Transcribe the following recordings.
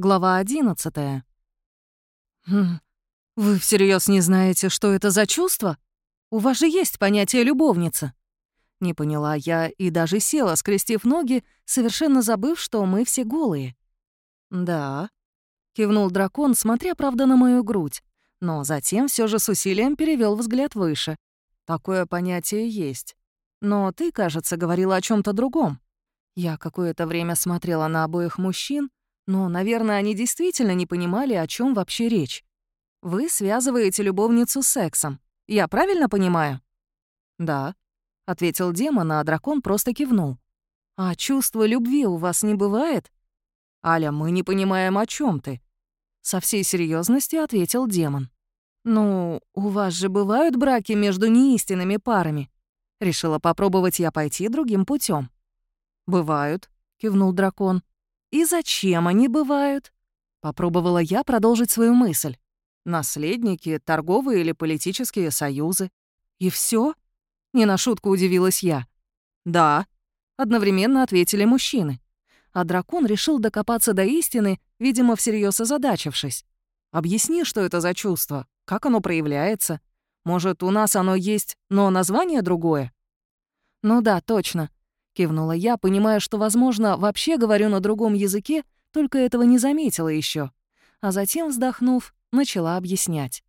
Глава 11. Хм, вы всерьез не знаете, что это за чувство? У вас же есть понятие любовница. Не поняла я и даже села, скрестив ноги, совершенно забыв, что мы все голые. Да, кивнул дракон, смотря, правда, на мою грудь, но затем все же с усилием перевел взгляд выше. Такое понятие есть. Но ты, кажется, говорила о чем то другом. Я какое-то время смотрела на обоих мужчин, но, наверное, они действительно не понимали, о чем вообще речь. Вы связываете любовницу с сексом. Я правильно понимаю? Да, ответил демон, а дракон просто кивнул. А чувства любви у вас не бывает? Аля, мы не понимаем, о чем ты. Со всей серьезностью ответил демон. «Ну, у вас же бывают браки между неистинными парами?» Решила попробовать я пойти другим путем. «Бывают», — кивнул дракон. «И зачем они бывают?» Попробовала я продолжить свою мысль. Наследники, торговые или политические союзы. И все? Не на шутку удивилась я. «Да», — одновременно ответили мужчины. А дракон решил докопаться до истины, видимо, всерьез озадачившись. «Объясни, что это за чувство, как оно проявляется. Может, у нас оно есть, но название другое?» «Ну да, точно кивнула я, понимая, что, возможно, вообще говорю на другом языке, только этого не заметила еще. А затем, вздохнув, начала объяснять.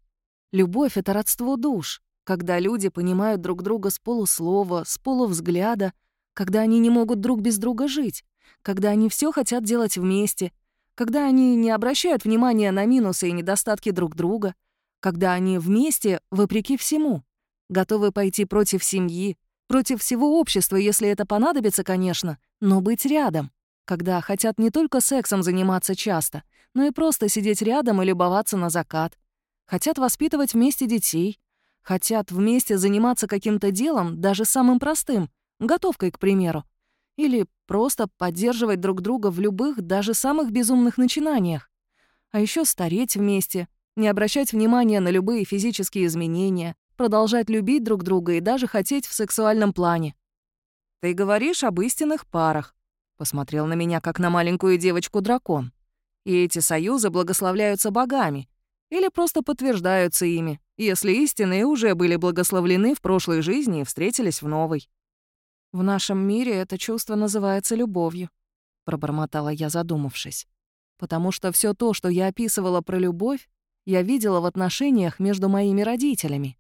Любовь — это родство душ, когда люди понимают друг друга с полуслова, с полувзгляда, когда они не могут друг без друга жить, когда они все хотят делать вместе, когда они не обращают внимания на минусы и недостатки друг друга, когда они вместе, вопреки всему, готовы пойти против семьи, Против всего общества, если это понадобится, конечно, но быть рядом. Когда хотят не только сексом заниматься часто, но и просто сидеть рядом и любоваться на закат. Хотят воспитывать вместе детей. Хотят вместе заниматься каким-то делом, даже самым простым, готовкой, к примеру. Или просто поддерживать друг друга в любых, даже самых безумных начинаниях. А еще стареть вместе, не обращать внимания на любые физические изменения, продолжать любить друг друга и даже хотеть в сексуальном плане. «Ты говоришь об истинных парах», — посмотрел на меня, как на маленькую девочку дракон. «И эти союзы благословляются богами или просто подтверждаются ими, если истинные уже были благословлены в прошлой жизни и встретились в новой». «В нашем мире это чувство называется любовью», — пробормотала я, задумавшись. «Потому что все то, что я описывала про любовь, я видела в отношениях между моими родителями.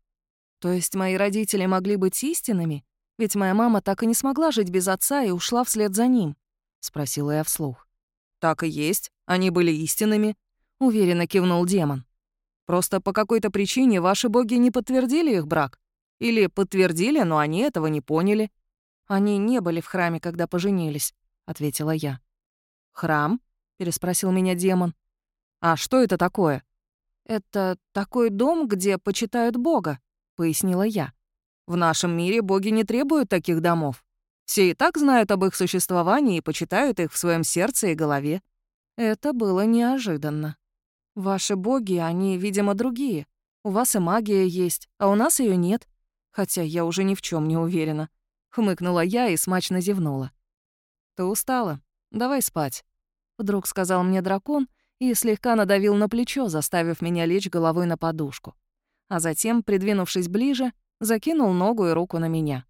То есть мои родители могли быть истинными? Ведь моя мама так и не смогла жить без отца и ушла вслед за ним, спросила я вслух. Так и есть, они были истинными, уверенно кивнул демон. Просто по какой-то причине ваши боги не подтвердили их брак. Или подтвердили, но они этого не поняли. Они не были в храме, когда поженились, ответила я. Храм? переспросил меня демон. А что это такое? Это такой дом, где почитают Бога, пояснила я. «В нашем мире боги не требуют таких домов. Все и так знают об их существовании и почитают их в своем сердце и голове». Это было неожиданно. «Ваши боги, они, видимо, другие. У вас и магия есть, а у нас ее нет. Хотя я уже ни в чем не уверена». Хмыкнула я и смачно зевнула. «Ты устала? Давай спать», — вдруг сказал мне дракон и слегка надавил на плечо, заставив меня лечь головой на подушку а затем, придвинувшись ближе, закинул ногу и руку на меня.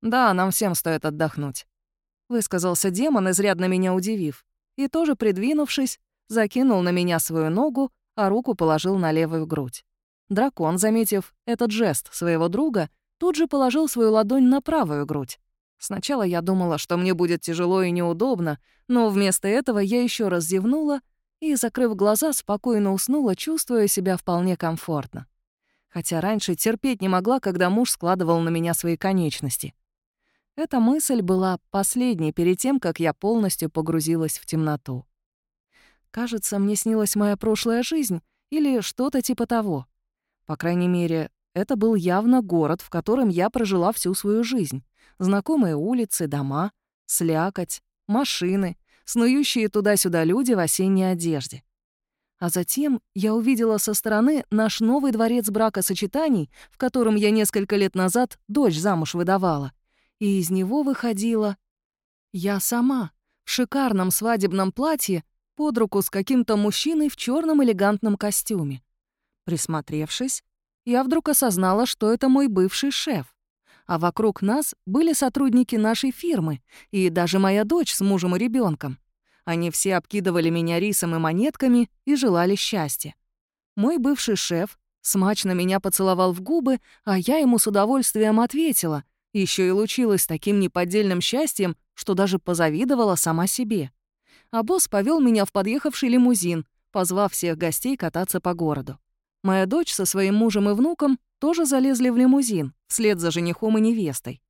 «Да, нам всем стоит отдохнуть», — высказался демон, изрядно меня удивив, и тоже, придвинувшись, закинул на меня свою ногу, а руку положил на левую грудь. Дракон, заметив этот жест своего друга, тут же положил свою ладонь на правую грудь. Сначала я думала, что мне будет тяжело и неудобно, но вместо этого я еще раз зевнула и, закрыв глаза, спокойно уснула, чувствуя себя вполне комфортно хотя раньше терпеть не могла, когда муж складывал на меня свои конечности. Эта мысль была последней перед тем, как я полностью погрузилась в темноту. Кажется, мне снилась моя прошлая жизнь или что-то типа того. По крайней мере, это был явно город, в котором я прожила всю свою жизнь. Знакомые улицы, дома, слякоть, машины, снующие туда-сюда люди в осенней одежде. А затем я увидела со стороны наш новый дворец бракосочетаний, в котором я несколько лет назад дочь замуж выдавала. И из него выходила я сама, в шикарном свадебном платье под руку с каким-то мужчиной в черном элегантном костюме. Присмотревшись, я вдруг осознала, что это мой бывший шеф. А вокруг нас были сотрудники нашей фирмы и даже моя дочь с мужем и ребенком. Они все обкидывали меня рисом и монетками и желали счастья. Мой бывший шеф смачно меня поцеловал в губы, а я ему с удовольствием ответила, еще и лучилась таким неподдельным счастьем, что даже позавидовала сама себе. А босс повел меня в подъехавший лимузин, позвав всех гостей кататься по городу. Моя дочь со своим мужем и внуком тоже залезли в лимузин, вслед за женихом и невестой.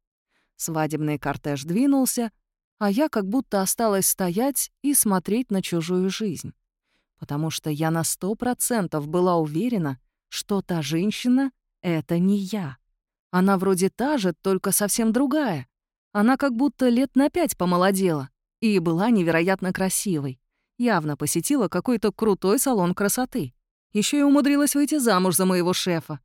Свадебный кортеж двинулся, а я как будто осталась стоять и смотреть на чужую жизнь. Потому что я на сто процентов была уверена, что та женщина — это не я. Она вроде та же, только совсем другая. Она как будто лет на пять помолодела и была невероятно красивой. Явно посетила какой-то крутой салон красоты. Еще и умудрилась выйти замуж за моего шефа.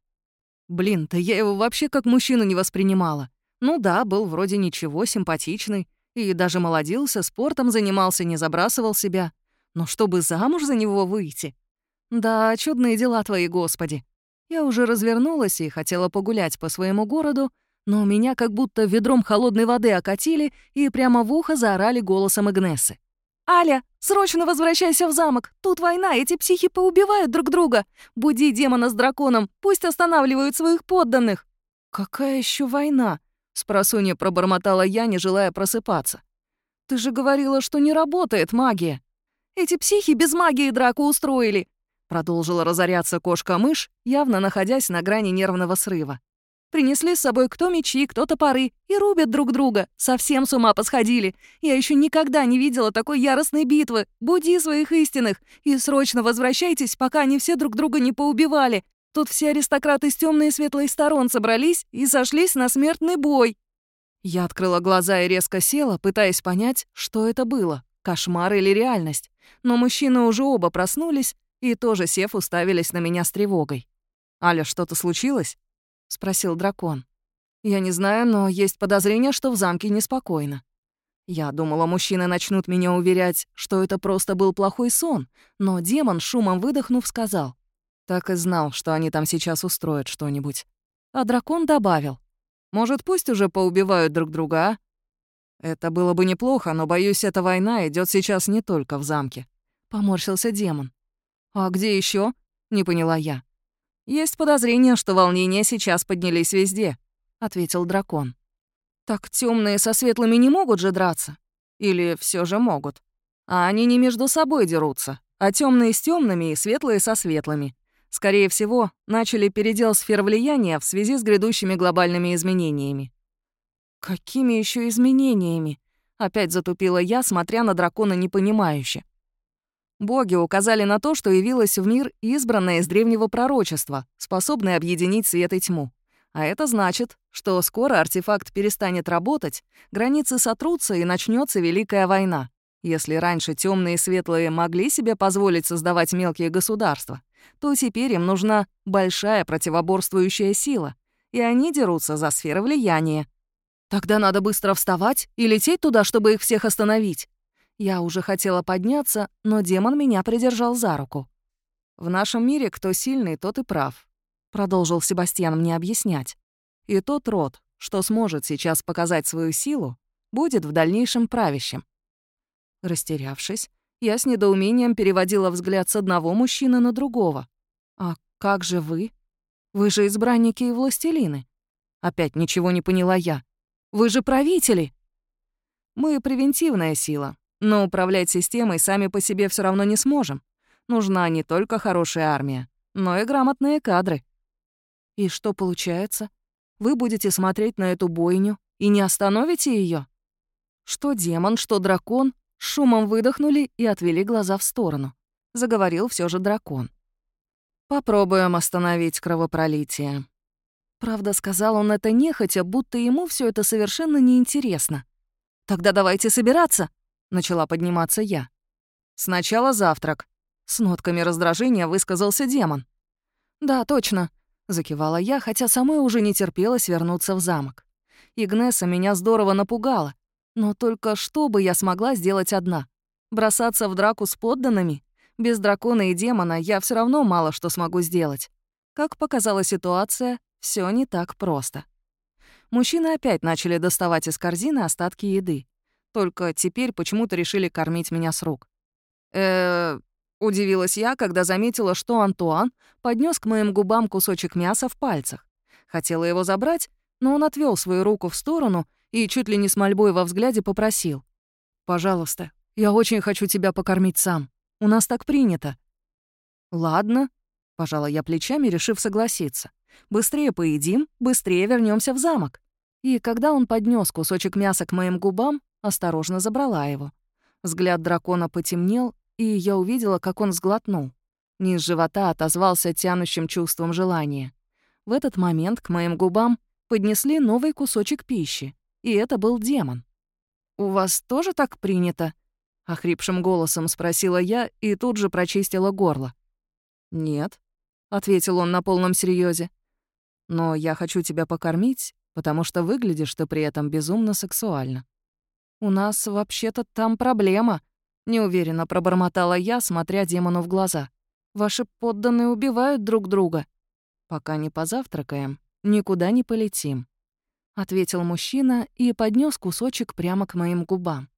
Блин, да я его вообще как мужчину не воспринимала. Ну да, был вроде ничего, симпатичный. И даже молодился, спортом занимался, не забрасывал себя. Но чтобы замуж за него выйти? Да, чудные дела твои, Господи. Я уже развернулась и хотела погулять по своему городу, но меня как будто ведром холодной воды окатили и прямо в ухо заорали голосом Игнессы. «Аля, срочно возвращайся в замок! Тут война, эти психи поубивают друг друга! Буди демона с драконом, пусть останавливают своих подданных!» «Какая еще война?» — спросонья пробормотала я, не желая просыпаться. «Ты же говорила, что не работает магия!» «Эти психи без магии драку устроили!» Продолжила разоряться кошка-мышь, явно находясь на грани нервного срыва. Принесли с собой кто мечи, кто топоры и рубят друг друга. Совсем с ума посходили. Я еще никогда не видела такой яростной битвы. Буди своих истинных и срочно возвращайтесь, пока они все друг друга не поубивали. Тут все аристократы с темной и светлой сторон собрались и сошлись на смертный бой. Я открыла глаза и резко села, пытаясь понять, что это было, кошмар или реальность. Но мужчины уже оба проснулись и тоже сев уставились на меня с тревогой. «Аля, что-то случилось?» — спросил дракон. «Я не знаю, но есть подозрение, что в замке неспокойно. Я думала, мужчины начнут меня уверять, что это просто был плохой сон, но демон, шумом выдохнув, сказал. Так и знал, что они там сейчас устроят что-нибудь. А дракон добавил. «Может, пусть уже поубивают друг друга, а?» «Это было бы неплохо, но, боюсь, эта война идет сейчас не только в замке», — поморщился демон. «А где еще? не поняла я. «Есть подозрение, что волнения сейчас поднялись везде», — ответил дракон. «Так темные со светлыми не могут же драться? Или все же могут? А они не между собой дерутся, а темные с темными и светлые со светлыми. Скорее всего, начали передел сфер влияния в связи с грядущими глобальными изменениями». «Какими еще изменениями?» — опять затупила я, смотря на дракона непонимающе. Боги указали на то, что явилось в мир избранное из древнего пророчества, способное объединить свет и тьму. А это значит, что скоро артефакт перестанет работать, границы сотрутся и начнется Великая война. Если раньше темные и светлые могли себе позволить создавать мелкие государства, то теперь им нужна большая противоборствующая сила, и они дерутся за сферы влияния. Тогда надо быстро вставать и лететь туда, чтобы их всех остановить. Я уже хотела подняться, но демон меня придержал за руку. «В нашем мире кто сильный, тот и прав», — продолжил Себастьян мне объяснять. «И тот род, что сможет сейчас показать свою силу, будет в дальнейшем правящим». Растерявшись, я с недоумением переводила взгляд с одного мужчины на другого. «А как же вы? Вы же избранники и властелины». Опять ничего не поняла я. «Вы же правители!» «Мы превентивная сила, но управлять системой сами по себе все равно не сможем. Нужна не только хорошая армия, но и грамотные кадры. И что получается? Вы будете смотреть на эту бойню и не остановите ее? Что демон, что дракон шумом выдохнули и отвели глаза в сторону. Заговорил все же дракон. Попробуем остановить кровопролитие. Правда, сказал он это нехотя, будто ему все это совершенно неинтересно. Тогда давайте собираться, Начала подниматься я. «Сначала завтрак». С нотками раздражения высказался демон. «Да, точно», — закивала я, хотя самой уже не терпелось вернуться в замок. Игнеса меня здорово напугала, но только что бы я смогла сделать одна? Бросаться в драку с подданными? Без дракона и демона я все равно мало что смогу сделать. Как показала ситуация, все не так просто. Мужчины опять начали доставать из корзины остатки еды. Только теперь почему-то решили кормить меня с рук. э Удивилась я, когда заметила, что Антуан поднес к моим губам кусочек мяса в пальцах. Хотела его забрать, но он отвел свою руку в сторону и чуть ли не с мольбой во взгляде попросил. «Пожалуйста, я очень хочу тебя покормить сам. У нас так принято». «Ладно», — пожала я плечами, решив согласиться. «Быстрее поедим, быстрее вернемся в замок». И когда он поднес кусочек мяса к моим губам, осторожно забрала его. Взгляд дракона потемнел, и я увидела, как он сглотнул. Низ живота отозвался тянущим чувством желания. В этот момент к моим губам поднесли новый кусочек пищи, и это был демон. «У вас тоже так принято?» — охрипшим голосом спросила я и тут же прочистила горло. «Нет», — ответил он на полном серьезе. «Но я хочу тебя покормить, потому что выглядишь ты при этом безумно сексуально». «У нас вообще-то там проблема», Неуверенно пробормотала я, смотря демону в глаза. «Ваши подданные убивают друг друга». «Пока не позавтракаем, никуда не полетим», — ответил мужчина и поднес кусочек прямо к моим губам.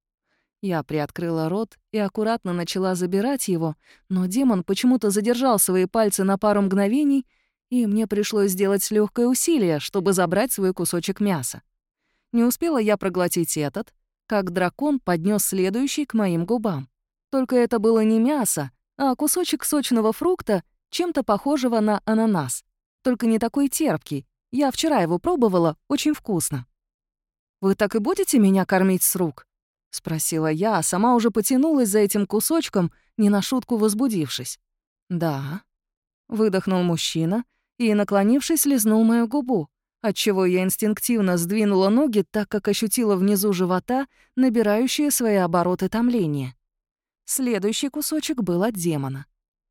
Я приоткрыла рот и аккуратно начала забирать его, но демон почему-то задержал свои пальцы на пару мгновений, и мне пришлось сделать легкое усилие, чтобы забрать свой кусочек мяса. Не успела я проглотить этот, как дракон поднес следующий к моим губам. Только это было не мясо, а кусочек сочного фрукта, чем-то похожего на ананас. Только не такой терпкий. Я вчера его пробовала, очень вкусно. «Вы так и будете меня кормить с рук?» — спросила я, а сама уже потянулась за этим кусочком, не на шутку возбудившись. «Да». Выдохнул мужчина и, наклонившись, лизнул мою губу отчего я инстинктивно сдвинула ноги, так как ощутила внизу живота набирающие свои обороты томления. Следующий кусочек был от демона.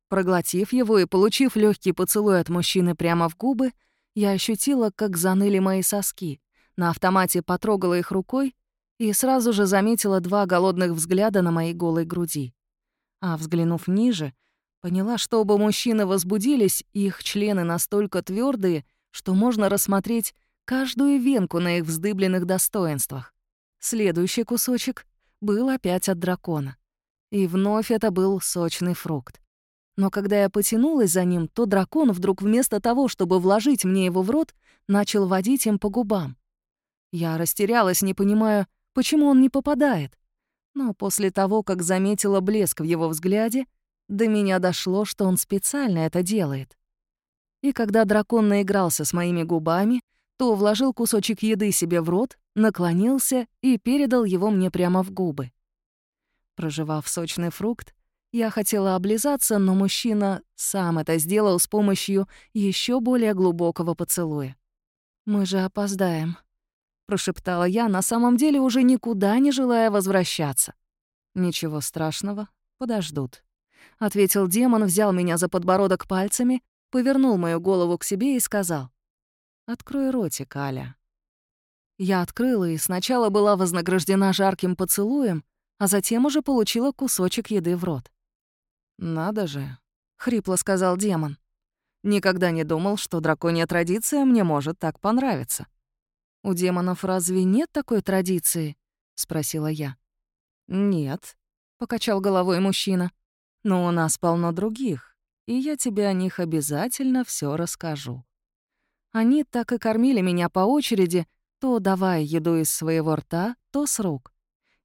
Проглотив его и получив легкий поцелуй от мужчины прямо в губы, я ощутила, как заныли мои соски, на автомате потрогала их рукой и сразу же заметила два голодных взгляда на моей голой груди. А взглянув ниже, поняла, что оба мужчины возбудились, и их члены настолько твердые, что можно рассмотреть каждую венку на их вздыбленных достоинствах. Следующий кусочек был опять от дракона. И вновь это был сочный фрукт. Но когда я потянулась за ним, то дракон вдруг вместо того, чтобы вложить мне его в рот, начал водить им по губам. Я растерялась, не понимая, почему он не попадает. Но после того, как заметила блеск в его взгляде, до меня дошло, что он специально это делает. И когда дракон наигрался с моими губами, то вложил кусочек еды себе в рот, наклонился и передал его мне прямо в губы. Проживав сочный фрукт, я хотела облизаться, но мужчина сам это сделал с помощью еще более глубокого поцелуя. «Мы же опоздаем», — прошептала я, на самом деле уже никуда не желая возвращаться. «Ничего страшного, подождут», — ответил демон, взял меня за подбородок пальцами повернул мою голову к себе и сказал. «Открой ротик, Аля». Я открыла и сначала была вознаграждена жарким поцелуем, а затем уже получила кусочек еды в рот. «Надо же», — хрипло сказал демон. «Никогда не думал, что драконья традиция мне может так понравиться». «У демонов разве нет такой традиции?» — спросила я. «Нет», — покачал головой мужчина. «Но у нас полно других и я тебе о них обязательно все расскажу». Они так и кормили меня по очереди, то давая еду из своего рта, то с рук.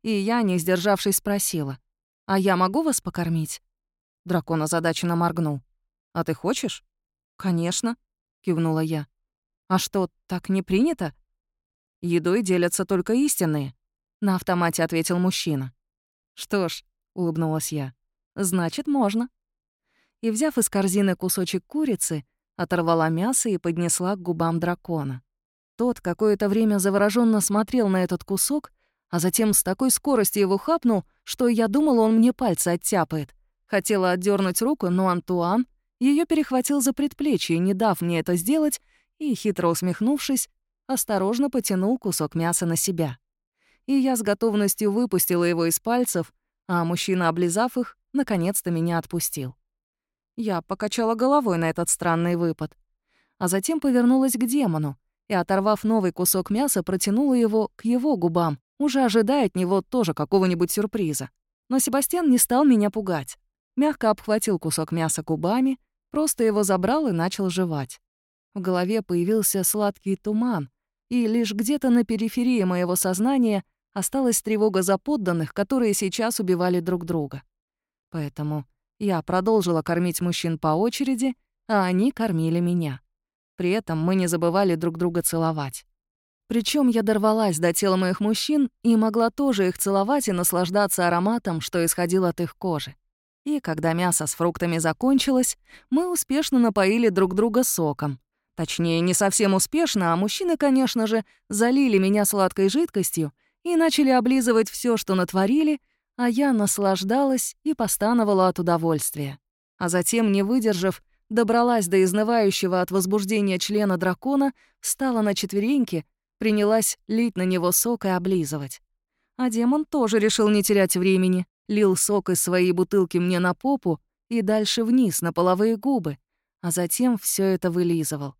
И я, не сдержавшись, спросила, «А я могу вас покормить?» Дракон озадаченно моргнул. «А ты хочешь?» «Конечно», — кивнула я. «А что, так не принято?» «Едой делятся только истинные», — на автомате ответил мужчина. «Что ж», — улыбнулась я, — «значит, можно» и, взяв из корзины кусочек курицы, оторвала мясо и поднесла к губам дракона. Тот какое-то время завороженно смотрел на этот кусок, а затем с такой скоростью его хапнул, что я думала, он мне пальцы оттяпает. Хотела отдернуть руку, но Антуан ее перехватил за предплечье, не дав мне это сделать, и, хитро усмехнувшись, осторожно потянул кусок мяса на себя. И я с готовностью выпустила его из пальцев, а мужчина, облизав их, наконец-то меня отпустил. Я покачала головой на этот странный выпад, а затем повернулась к демону и, оторвав новый кусок мяса, протянула его к его губам, уже ожидая от него тоже какого-нибудь сюрприза. Но Себастьян не стал меня пугать. Мягко обхватил кусок мяса губами, просто его забрал и начал жевать. В голове появился сладкий туман, и лишь где-то на периферии моего сознания осталась тревога за подданных, которые сейчас убивали друг друга. Поэтому я продолжила кормить мужчин по очереди, а они кормили меня. При этом мы не забывали друг друга целовать. Причем я дорвалась до тела моих мужчин и могла тоже их целовать и наслаждаться ароматом, что исходил от их кожи. И когда мясо с фруктами закончилось, мы успешно напоили друг друга соком. Точнее, не совсем успешно, а мужчины, конечно же, залили меня сладкой жидкостью и начали облизывать все, что натворили, а я наслаждалась и постановала от удовольствия. А затем, не выдержав, добралась до изнывающего от возбуждения члена дракона, встала на четвереньки, принялась лить на него сок и облизывать. А демон тоже решил не терять времени лил сок из своей бутылки мне на попу и дальше вниз, на половые губы, а затем все это вылизывал.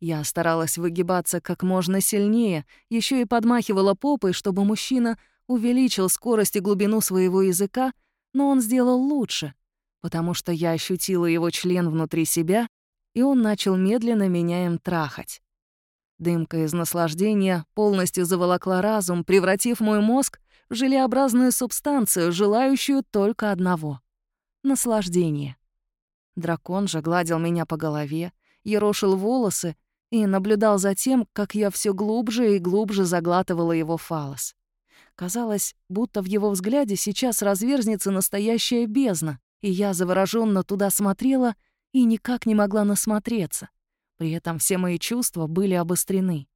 Я старалась выгибаться как можно сильнее, еще и подмахивала попой, чтобы мужчина увеличил скорость и глубину своего языка, но он сделал лучше, потому что я ощутила его член внутри себя, и он начал медленно меня им трахать. Дымка из наслаждения полностью заволокла разум, превратив мой мозг желеобразную субстанцию, желающую только одного — наслаждения. Дракон же гладил меня по голове, ерошил волосы и наблюдал за тем, как я все глубже и глубже заглатывала его фалос. Казалось, будто в его взгляде сейчас разверзнется настоящая бездна, и я завороженно туда смотрела и никак не могла насмотреться. При этом все мои чувства были обострены.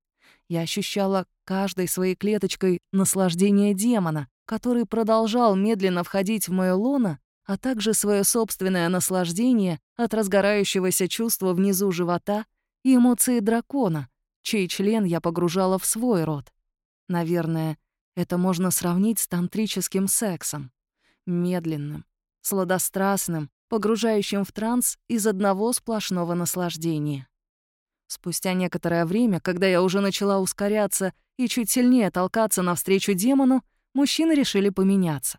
Я ощущала каждой своей клеточкой наслаждение демона, который продолжал медленно входить в моё лоно, а также свое собственное наслаждение от разгорающегося чувства внизу живота и эмоции дракона, чей член я погружала в свой рот. Наверное, это можно сравнить с тантрическим сексом. Медленным, сладострастным, погружающим в транс из одного сплошного наслаждения. Спустя некоторое время, когда я уже начала ускоряться и чуть сильнее толкаться навстречу демону, мужчины решили поменяться.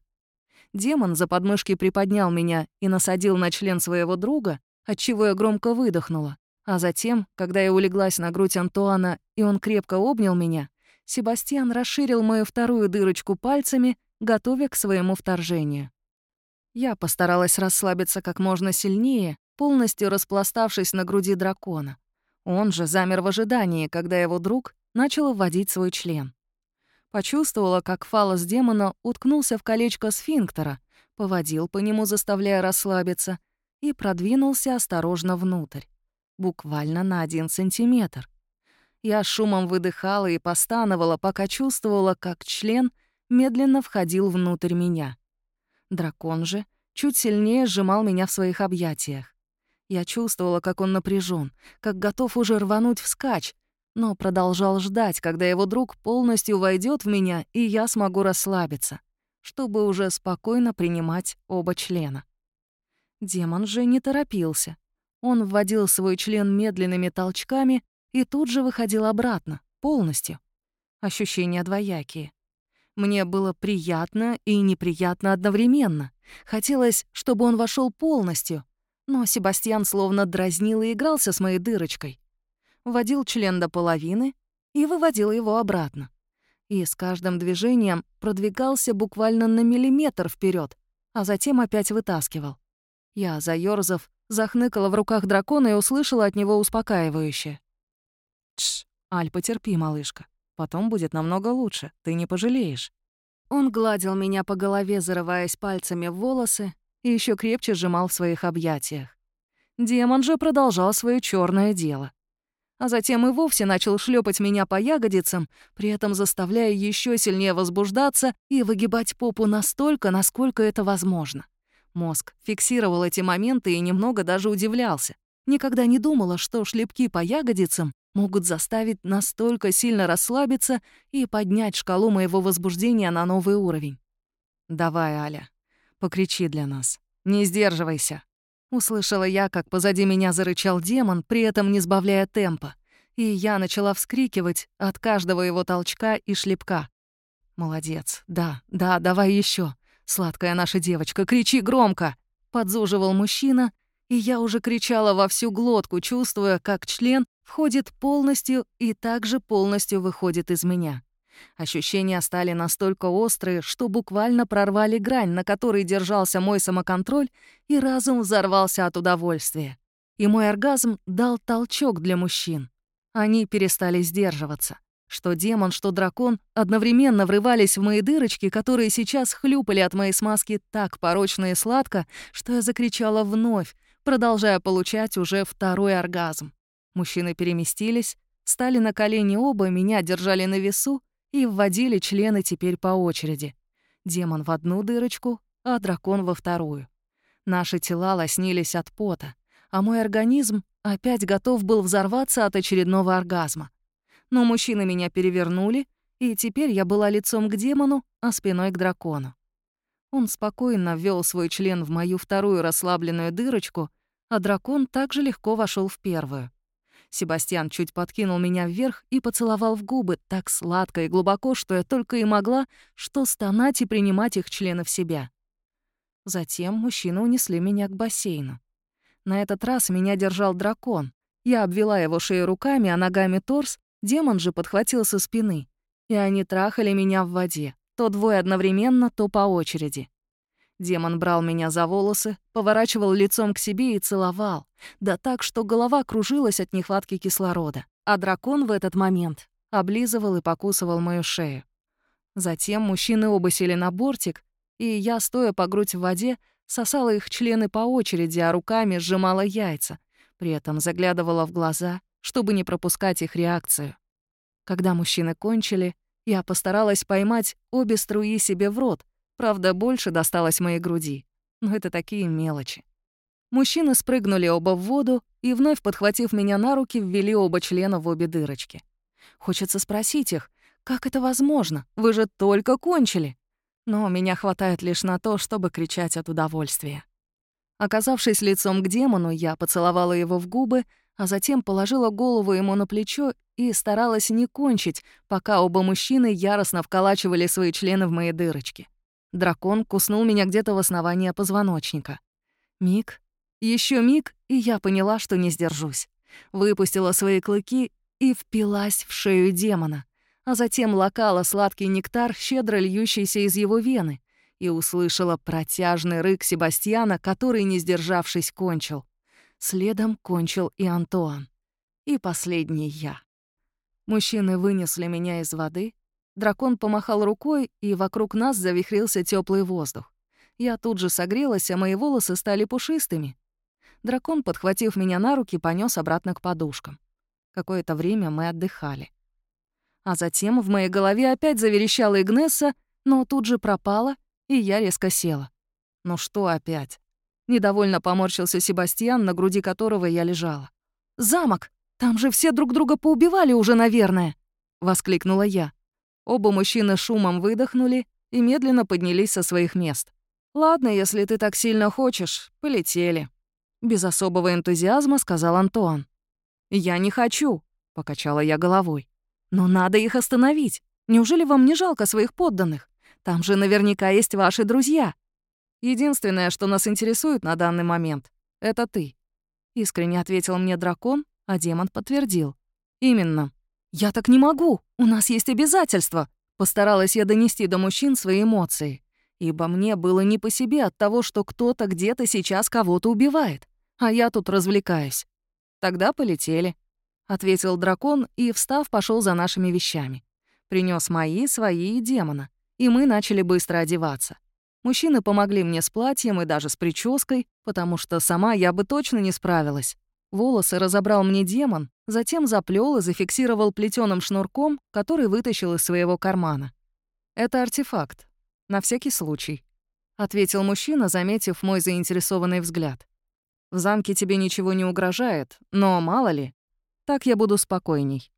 Демон за подмышки приподнял меня и насадил на член своего друга, отчего я громко выдохнула. А затем, когда я улеглась на грудь Антуана, и он крепко обнял меня, Себастьян расширил мою вторую дырочку пальцами, готовя к своему вторжению. Я постаралась расслабиться как можно сильнее, полностью распластавшись на груди дракона. Он же замер в ожидании, когда его друг начал вводить свой член. Почувствовала, как фалос демона уткнулся в колечко сфинктера, поводил по нему, заставляя расслабиться, и продвинулся осторожно внутрь. Буквально на один сантиметр. Я шумом выдыхала и постановала, пока чувствовала, как член медленно входил внутрь меня. Дракон же чуть сильнее сжимал меня в своих объятиях. Я чувствовала, как он напряжен, как готов уже рвануть вскачь, но продолжал ждать, когда его друг полностью войдет в меня, и я смогу расслабиться, чтобы уже спокойно принимать оба члена. Демон же не торопился. Он вводил свой член медленными толчками и тут же выходил обратно, полностью. Ощущения двоякие. Мне было приятно и неприятно одновременно. Хотелось, чтобы он вошел полностью, но Себастьян словно дразнил и игрался с моей дырочкой. Вводил член до половины и выводил его обратно. И с каждым движением продвигался буквально на миллиметр вперед, а затем опять вытаскивал. Я, заёрзав, захныкала в руках дракона и услышала от него успокаивающее. «Тш, Аль, потерпи, малышка. Потом будет намного лучше, ты не пожалеешь». Он гладил меня по голове, зарываясь пальцами в волосы, и еще крепче сжимал в своих объятиях. Демон же продолжал свое черное дело. А затем и вовсе начал шлепать меня по ягодицам, при этом заставляя еще сильнее возбуждаться и выгибать попу настолько, насколько это возможно. Мозг фиксировал эти моменты и немного даже удивлялся. Никогда не думала, что шлепки по ягодицам могут заставить настолько сильно расслабиться и поднять шкалу моего возбуждения на новый уровень. «Давай, Аля, покричи для нас. Не сдерживайся». Услышала я, как позади меня зарычал демон, при этом не сбавляя темпа. И я начала вскрикивать от каждого его толчка и шлепка. «Молодец. Да, да, давай еще. Сладкая наша девочка, кричи громко!» Подзуживал мужчина, и я уже кричала во всю глотку, чувствуя, как член входит полностью и также полностью выходит из меня. Ощущения стали настолько острые, что буквально прорвали грань, на которой держался мой самоконтроль, и разум взорвался от удовольствия. И мой оргазм дал толчок для мужчин. Они перестали сдерживаться. Что демон, что дракон одновременно врывались в мои дырочки, которые сейчас хлюпали от моей смазки так порочно и сладко, что я закричала вновь, продолжая получать уже второй оргазм. Мужчины переместились, стали на колени оба, меня держали на весу и вводили члены теперь по очереди. Демон в одну дырочку, а дракон во вторую. Наши тела лоснились от пота, а мой организм опять готов был взорваться от очередного оргазма. Но мужчины меня перевернули, и теперь я была лицом к демону, а спиной к дракону. Он спокойно ввел свой член в мою вторую расслабленную дырочку, а дракон также легко вошел в первую. Себастьян чуть подкинул меня вверх и поцеловал в губы так сладко и глубоко, что я только и могла что стонать и принимать их члены в себя. Затем мужчины унесли меня к бассейну. На этот раз меня держал дракон. Я обвела его шею руками, а ногами торс, демон же подхватил со спины. И они трахали меня в воде, то двое одновременно, то по очереди. Демон брал меня за волосы, поворачивал лицом к себе и целовал, да так, что голова кружилась от нехватки кислорода. А дракон в этот момент облизывал и покусывал мою шею. Затем мужчины оба сели на бортик, и я, стоя по грудь в воде, сосала их члены по очереди, а руками сжимала яйца, при этом заглядывала в глаза, чтобы не пропускать их реакцию. Когда мужчины кончили, я постаралась поймать обе струи себе в рот, Правда, больше досталось моей груди. Но это такие мелочи. Мужчины спрыгнули оба в воду и, вновь подхватив меня на руки, ввели оба члена в обе дырочки. Хочется спросить их, как это возможно? Вы же только кончили. Но меня хватает лишь на то, чтобы кричать от удовольствия. Оказавшись лицом к демону, я поцеловала его в губы, а затем положила голову ему на плечо и старалась не кончить, пока оба мужчины яростно вколачивали свои члены в мои дырочки. Дракон куснул меня где-то в основании позвоночника. Миг, еще миг, и я поняла, что не сдержусь. Выпустила свои клыки и впилась в шею демона, а затем лакала сладкий нектар, щедро льющийся из его вены, и услышала протяжный рык Себастьяна, который, не сдержавшись, кончил. Следом кончил и Антуан. И последний я. Мужчины вынесли меня из воды, Дракон помахал рукой, и вокруг нас завихрился теплый воздух. Я тут же согрелась, а мои волосы стали пушистыми. Дракон, подхватив меня на руки, понес обратно к подушкам. Какое-то время мы отдыхали. А затем в моей голове опять заверещала Игнесса, но тут же пропала, и я резко села. Ну что опять? Недовольно поморщился Себастьян, на груди которого я лежала. «Замок! Там же все друг друга поубивали уже, наверное!» — воскликнула я. Оба мужчины шумом выдохнули и медленно поднялись со своих мест. «Ладно, если ты так сильно хочешь, полетели», — без особого энтузиазма сказал Антуан. «Я не хочу», — покачала я головой. «Но надо их остановить. Неужели вам не жалко своих подданных? Там же наверняка есть ваши друзья. Единственное, что нас интересует на данный момент, — это ты», — искренне ответил мне дракон, а демон подтвердил. «Именно. «Я так не могу! У нас есть обязательства!» Постаралась я донести до мужчин свои эмоции, ибо мне было не по себе от того, что кто-то где-то сейчас кого-то убивает, а я тут развлекаюсь. «Тогда полетели», — ответил дракон и, встав, пошел за нашими вещами. Принес мои, свои и демона, и мы начали быстро одеваться. Мужчины помогли мне с платьем и даже с прической, потому что сама я бы точно не справилась. Волосы разобрал мне демон, затем заплел и зафиксировал плетеным шнурком, который вытащил из своего кармана. «Это артефакт. На всякий случай», — ответил мужчина, заметив мой заинтересованный взгляд. «В замке тебе ничего не угрожает, но мало ли. Так я буду спокойней».